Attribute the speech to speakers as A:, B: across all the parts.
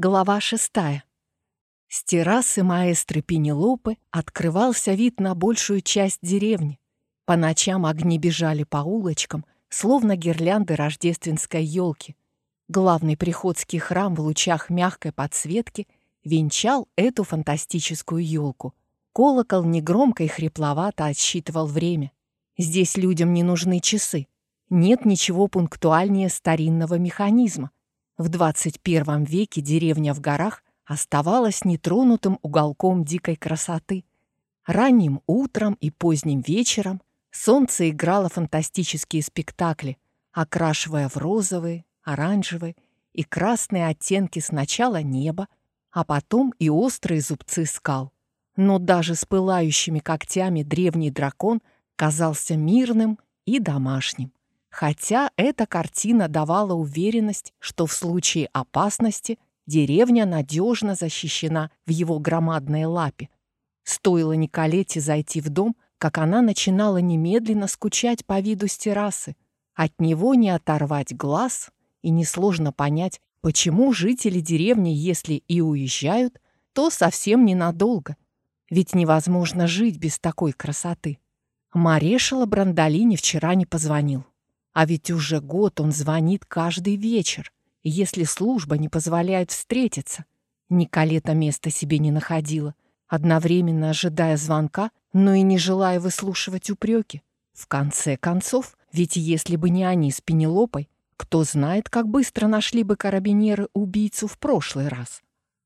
A: Глава шестая. С террасы маэстры Пенелопы открывался вид на большую часть деревни. По ночам огни бежали по улочкам, словно гирлянды рождественской елки. Главный приходский храм в лучах мягкой подсветки венчал эту фантастическую елку. Колокол негромко и хрипловато отсчитывал время. Здесь людям не нужны часы. Нет ничего пунктуальнее старинного механизма. В 21 веке деревня в горах оставалась нетронутым уголком дикой красоты. Ранним утром и поздним вечером солнце играло фантастические спектакли, окрашивая в розовые, оранжевые и красные оттенки сначала неба, а потом и острые зубцы скал. Но даже с пылающими когтями древний дракон казался мирным и домашним хотя эта картина давала уверенность, что в случае опасности деревня надежно защищена в его громадной лапе. Стоило Николете зайти в дом, как она начинала немедленно скучать по виду террасы. От него не оторвать глаз, и несложно понять, почему жители деревни, если и уезжают, то совсем ненадолго. Ведь невозможно жить без такой красоты. Марешала Брандолини вчера не позвонил. А ведь уже год он звонит каждый вечер, если служба не позволяет встретиться. Николета места себе не находила, одновременно ожидая звонка, но и не желая выслушивать упреки. В конце концов, ведь если бы не они с Пенелопой, кто знает, как быстро нашли бы карабинеры убийцу в прошлый раз.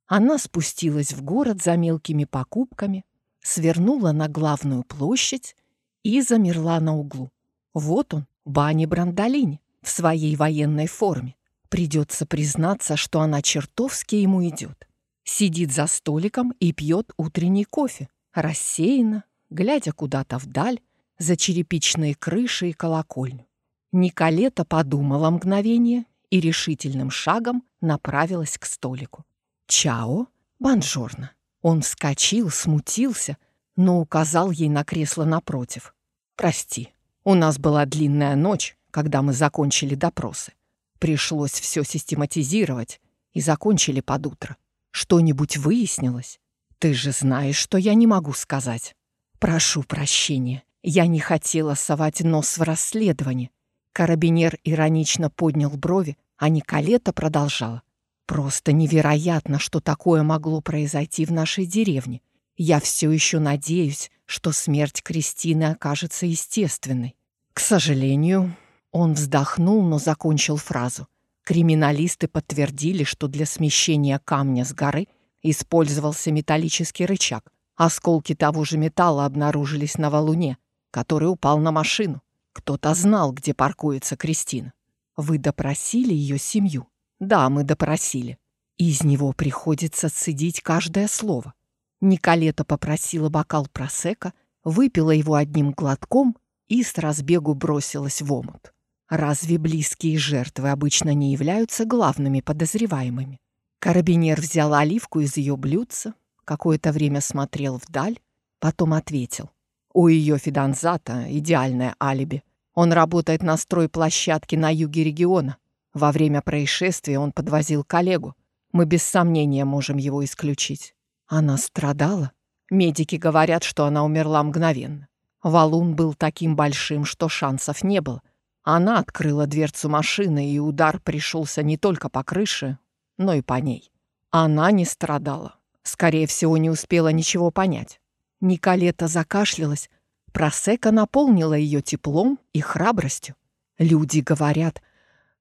A: Она спустилась в город за мелкими покупками, свернула на главную площадь и замерла на углу. Вот он, Бани Брандолини в своей военной форме. Придется признаться, что она чертовски ему идет. Сидит за столиком и пьет утренний кофе, рассеянно, глядя куда-то вдаль, за черепичные крыши и колокольню. Николета подумала мгновение и решительным шагом направилась к столику. «Чао, бонжорно». Он вскочил, смутился, но указал ей на кресло напротив. «Прости, у нас была длинная ночь, когда мы закончили допросы. Пришлось все систематизировать и закончили под утро. Что-нибудь выяснилось? Ты же знаешь, что я не могу сказать. Прошу прощения, я не хотела совать нос в расследование. Карабинер иронично поднял брови, а Николета продолжала. Просто невероятно, что такое могло произойти в нашей деревне. Я все еще надеюсь, что смерть Кристины окажется естественной. К сожалению, он вздохнул, но закончил фразу. Криминалисты подтвердили, что для смещения камня с горы использовался металлический рычаг. Осколки того же металла обнаружились на валуне, который упал на машину. Кто-то знал, где паркуется Кристина. Вы допросили ее семью? Да, мы допросили. Из него приходится цедить каждое слово. Николета попросила бокал просека, выпила его одним глотком и с разбегу бросилась в омут. Разве близкие жертвы обычно не являются главными подозреваемыми? Карабинер взял оливку из ее блюдца, какое-то время смотрел вдаль, потом ответил. У ее фиданзата идеальное алиби. Он работает на стройплощадке на юге региона. Во время происшествия он подвозил коллегу. Мы без сомнения можем его исключить. Она страдала. Медики говорят, что она умерла мгновенно. Валун был таким большим, что шансов не было. Она открыла дверцу машины, и удар пришелся не только по крыше, но и по ней. Она не страдала. Скорее всего, не успела ничего понять. Николета закашлялась. Просека наполнила ее теплом и храбростью. Люди говорят,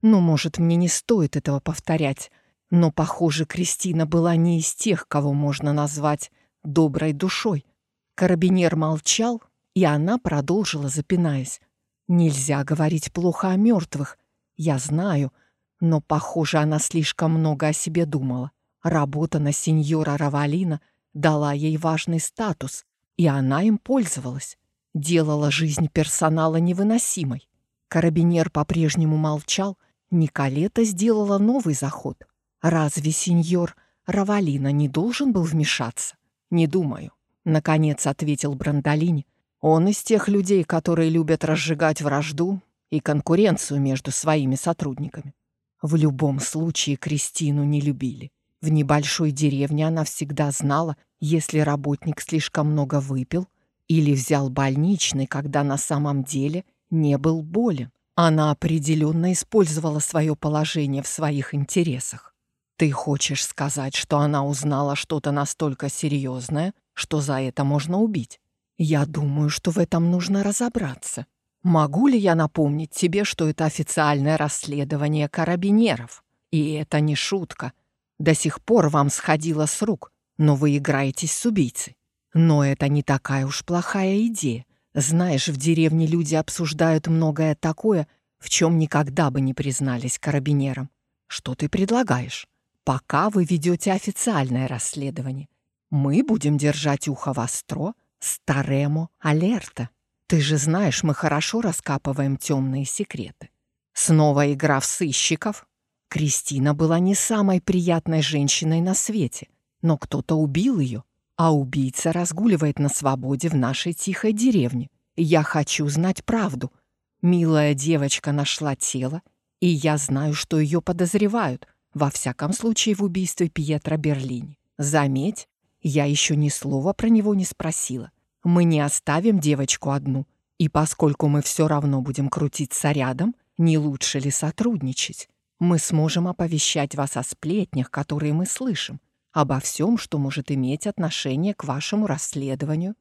A: ну, может, мне не стоит этого повторять, но, похоже, Кристина была не из тех, кого можно назвать доброй душой. Карабинер молчал, и она продолжила, запинаясь. «Нельзя говорить плохо о мертвых. Я знаю, но, похоже, она слишком много о себе думала. Работа на сеньора Равалина дала ей важный статус, и она им пользовалась. Делала жизнь персонала невыносимой. Карабинер по-прежнему молчал, Николета сделала новый заход. Разве сеньор Равалина не должен был вмешаться? Не думаю. Наконец ответил Брандолини. Он из тех людей, которые любят разжигать вражду и конкуренцию между своими сотрудниками. В любом случае Кристину не любили. В небольшой деревне она всегда знала, если работник слишком много выпил или взял больничный, когда на самом деле не был болен. Она определенно использовала свое положение в своих интересах. Ты хочешь сказать, что она узнала что-то настолько серьезное, что за это можно убить? Я думаю, что в этом нужно разобраться. Могу ли я напомнить тебе, что это официальное расследование карабинеров? И это не шутка. До сих пор вам сходило с рук, но вы играетесь с убийцей. Но это не такая уж плохая идея. Знаешь, в деревне люди обсуждают многое такое, в чем никогда бы не признались карабинерам. Что ты предлагаешь? Пока вы ведете официальное расследование, мы будем держать ухо востро, старему алерта. Ты же знаешь, мы хорошо раскапываем темные секреты. Снова игра в сыщиков. Кристина была не самой приятной женщиной на свете, но кто-то убил ее, а убийца разгуливает на свободе в нашей тихой деревне. Я хочу знать правду. Милая девочка нашла тело, и я знаю, что ее подозревают, во всяком случае в убийстве Пьетро Берлини. Заметь, я еще ни слова про него не спросила. Мы не оставим девочку одну, и поскольку мы все равно будем крутиться рядом, не лучше ли сотрудничать? Мы сможем оповещать вас о сплетнях, которые мы слышим, обо всем, что может иметь отношение к вашему расследованию.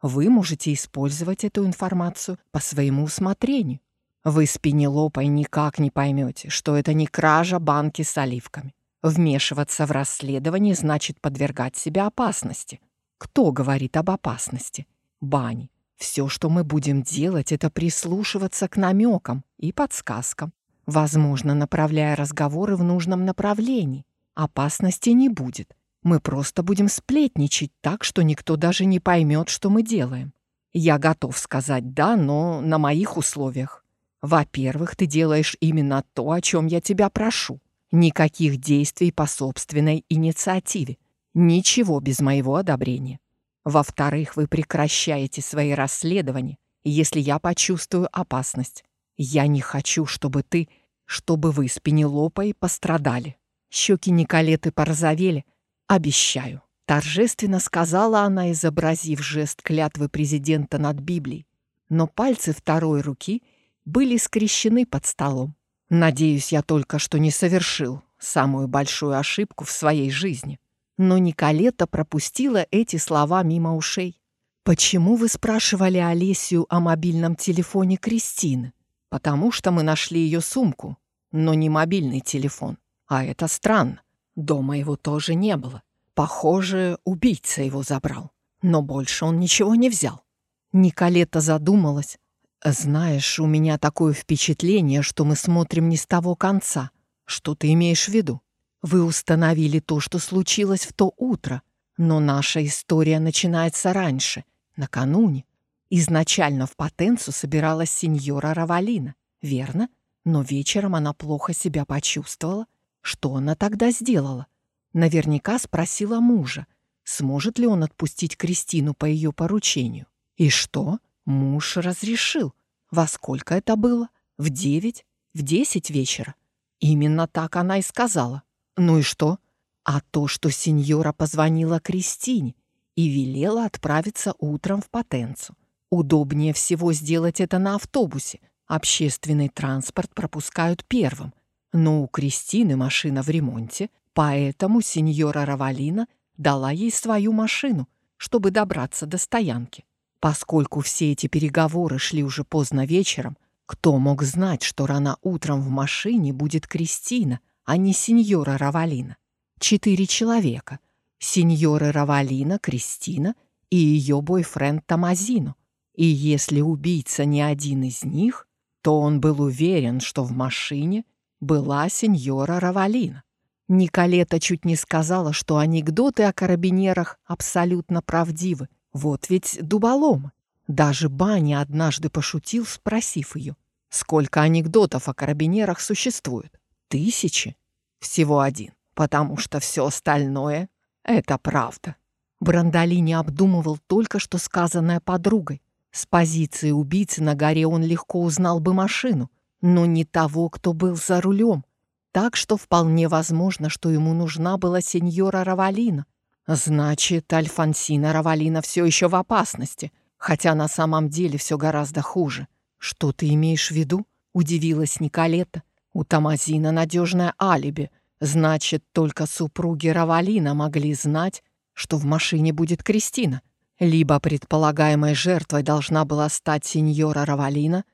A: Вы можете использовать эту информацию по своему усмотрению. Вы с Пенелопой никак не поймете, что это не кража банки с оливками. Вмешиваться в расследование значит подвергать себя опасности. Кто говорит об опасности? Бани. Все, что мы будем делать, это прислушиваться к намекам и подсказкам, возможно, направляя разговоры в нужном направлении. Опасности не будет. Мы просто будем сплетничать так, что никто даже не поймет, что мы делаем. Я готов сказать «да», но на моих условиях. Во-первых, ты делаешь именно то, о чем я тебя прошу. Никаких действий по собственной инициативе. Ничего без моего одобрения. Во-вторых, вы прекращаете свои расследования, если я почувствую опасность. Я не хочу, чтобы ты, чтобы вы с Пенелопой пострадали. Щеки Николеты порозовели. «Обещаю», — торжественно сказала она, изобразив жест клятвы президента над Библией. Но пальцы второй руки были скрещены под столом. «Надеюсь, я только что не совершил самую большую ошибку в своей жизни». Но Николета пропустила эти слова мимо ушей. «Почему вы спрашивали Олесю о мобильном телефоне Кристины?» «Потому что мы нашли ее сумку, но не мобильный телефон. А это странно. Дома его тоже не было. Похоже, убийца его забрал. Но больше он ничего не взял. Николета задумалась. «Знаешь, у меня такое впечатление, что мы смотрим не с того конца. Что ты имеешь в виду? Вы установили то, что случилось в то утро, но наша история начинается раньше, накануне. Изначально в Потенцу собиралась сеньора Равалина, верно? Но вечером она плохо себя почувствовала, что она тогда сделала? Наверняка спросила мужа, сможет ли он отпустить Кристину по ее поручению. И что? Муж разрешил. Во сколько это было? В девять? В десять вечера? Именно так она и сказала. Ну и что? А то, что сеньора позвонила Кристине и велела отправиться утром в Потенцу. Удобнее всего сделать это на автобусе. Общественный транспорт пропускают первым, но у Кристины машина в ремонте, поэтому сеньора Равалина дала ей свою машину, чтобы добраться до стоянки. Поскольку все эти переговоры шли уже поздно вечером, кто мог знать, что рано утром в машине будет Кристина, а не сеньора Равалина? Четыре человека. Сеньора Равалина, Кристина и ее бойфренд Тамазино. И если убийца не один из них, то он был уверен, что в машине была сеньора Равалина. Николета чуть не сказала, что анекдоты о карабинерах абсолютно правдивы. Вот ведь дуболом. Даже Баня однажды пошутил, спросив ее, сколько анекдотов о карабинерах существует. Тысячи? Всего один, потому что все остальное — это правда. Брандолини обдумывал только что сказанное подругой. С позиции убийцы на горе он легко узнал бы машину, но не того, кто был за рулем. Так что вполне возможно, что ему нужна была сеньора Равалина. Значит, Альфонсина Равалина все еще в опасности, хотя на самом деле все гораздо хуже. Что ты имеешь в виду? Удивилась Николета. У Тамазина надежное алиби. Значит, только супруги Равалина могли знать, что в машине будет Кристина. Либо предполагаемой жертвой должна была стать сеньора Равалина,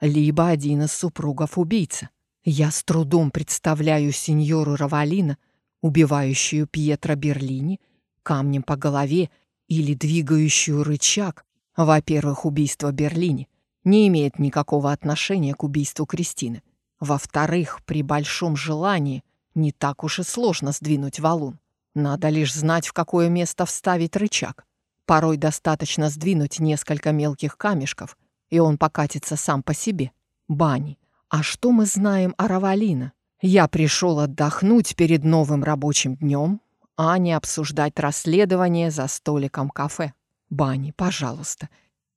A: либо один из супругов убийца. Я с трудом представляю сеньору Равалина, убивающую Пьетро Берлини, камнем по голове или двигающую рычаг. Во-первых, убийство Берлини не имеет никакого отношения к убийству Кристины. Во-вторых, при большом желании не так уж и сложно сдвинуть валун. Надо лишь знать, в какое место вставить рычаг. Порой достаточно сдвинуть несколько мелких камешков, и он покатится сам по себе. Бани. А что мы знаем о Равалина? Я пришел отдохнуть перед новым рабочим днем, а не обсуждать расследование за столиком кафе. Бани, пожалуйста.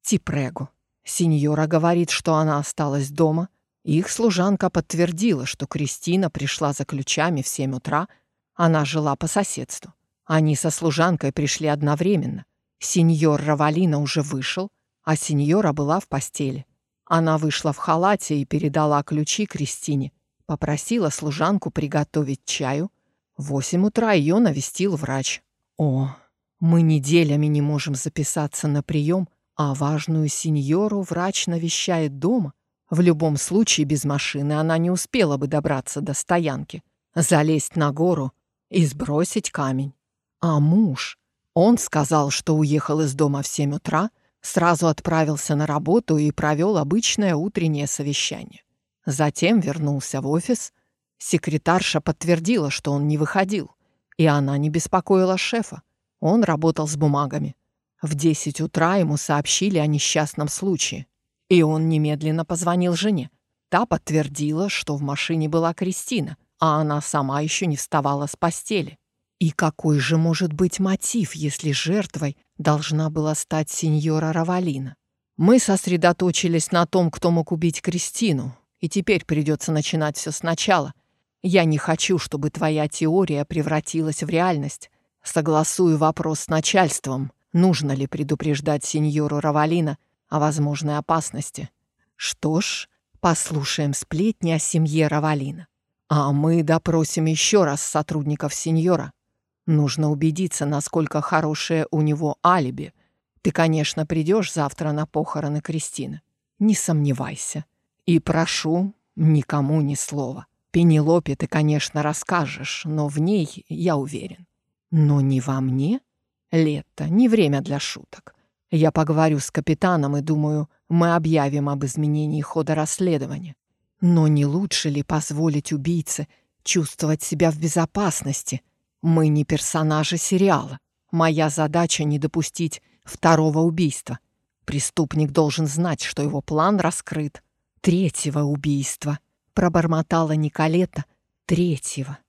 A: Типрего. Сеньора говорит, что она осталась дома. Их служанка подтвердила, что Кристина пришла за ключами в семь утра. Она жила по соседству. Они со служанкой пришли одновременно. Сеньор Равалина уже вышел, а сеньора была в постели. Она вышла в халате и передала ключи Кристине, попросила служанку приготовить чаю. Восемь утра ее навестил врач. О, мы неделями не можем записаться на прием, а важную сеньору врач навещает дома. В любом случае без машины она не успела бы добраться до стоянки, залезть на гору и сбросить камень. А муж он сказал, что уехал из дома в 7 утра, сразу отправился на работу и провел обычное утреннее совещание. Затем вернулся в офис. Секретарша подтвердила, что он не выходил, и она не беспокоила шефа. Он работал с бумагами. В 10 утра ему сообщили о несчастном случае, и он немедленно позвонил жене. Та подтвердила, что в машине была Кристина, а она сама еще не вставала с постели. И какой же может быть мотив, если жертвой должна была стать сеньора Равалина? Мы сосредоточились на том, кто мог убить Кристину, и теперь придется начинать все сначала. Я не хочу, чтобы твоя теория превратилась в реальность. Согласую вопрос с начальством, нужно ли предупреждать сеньору Равалина о возможной опасности. Что ж, послушаем сплетни о семье Равалина. А мы допросим еще раз сотрудников сеньора. Нужно убедиться, насколько хорошее у него алиби. Ты, конечно, придешь завтра на похороны Кристины. Не сомневайся. И прошу, никому ни слова. Пенелопе ты, конечно, расскажешь, но в ней я уверен. Но не во мне? Лето, не время для шуток. Я поговорю с капитаном и думаю, мы объявим об изменении хода расследования. Но не лучше ли позволить убийце чувствовать себя в безопасности — мы не персонажи сериала. Моя задача не допустить второго убийства. Преступник должен знать, что его план раскрыт. Третьего убийства. Пробормотала Николета. Третьего.